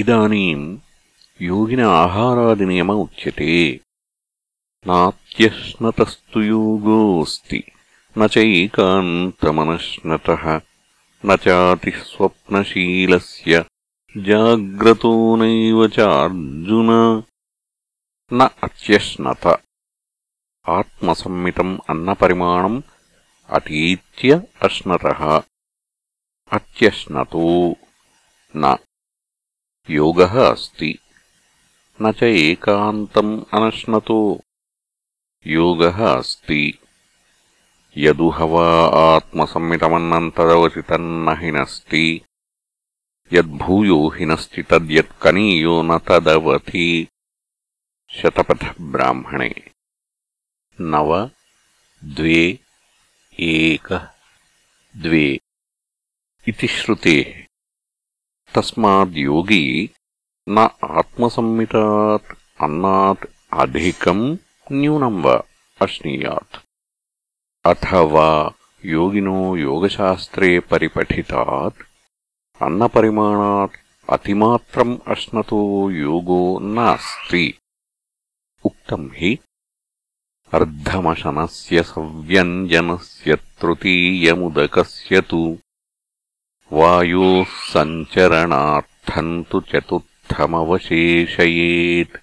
इदानीम् योगिन आहारादिनियम उच्यते नात्यश्नतस्तु योगोऽस्ति न चैकान्तमनश्नतः न चातिस्वप्नशीलस्य जाग्रतो नैव चार्जुन न अत्यश्नत आत्मसम्मितम् अन्नपरिमाणम् अतीत्य अश्नतः अत्यश्नतो न योगः अस्ति। न च एकान्तम् अनश्नतो। योगः अस्ति। यदुह वा आत्मसम्मितमन्नम् तदवसितम् न हिनस्ति यद्भूयो हिनस्ति तद्यत्कनीयो न तदवति शतपथब्राह्मणे नव द्वे एकः द्वे। इति श्रुतेः तस्माद्योगी न आत्मसम्मितात् अन्नात् अधिकम् न्यूनम् वा अश्नीयात्। अथवा योगिनो योगशास्त्रे परिपठितात् अन्नपरिमाणात् अतिमात्रम् अश्नतो योगो नास्ति। उक्तम् हि अर्धमशनस्य सव्यञ्जनस्य तृतीयमुदकस्य तु वायोः सञ्चरणार्थम् तु चतुर्थमवशेषयेत्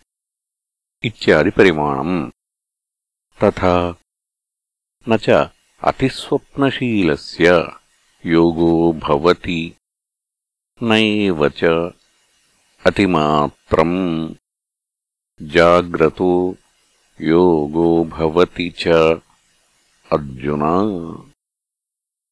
इत्यादिपरिमाणम्। तथा न च अतिस्वप्नशीलस्य योगो भवति नैव च अतिमात्रम्। जाग्रतो योगो भवति च। अर्जुना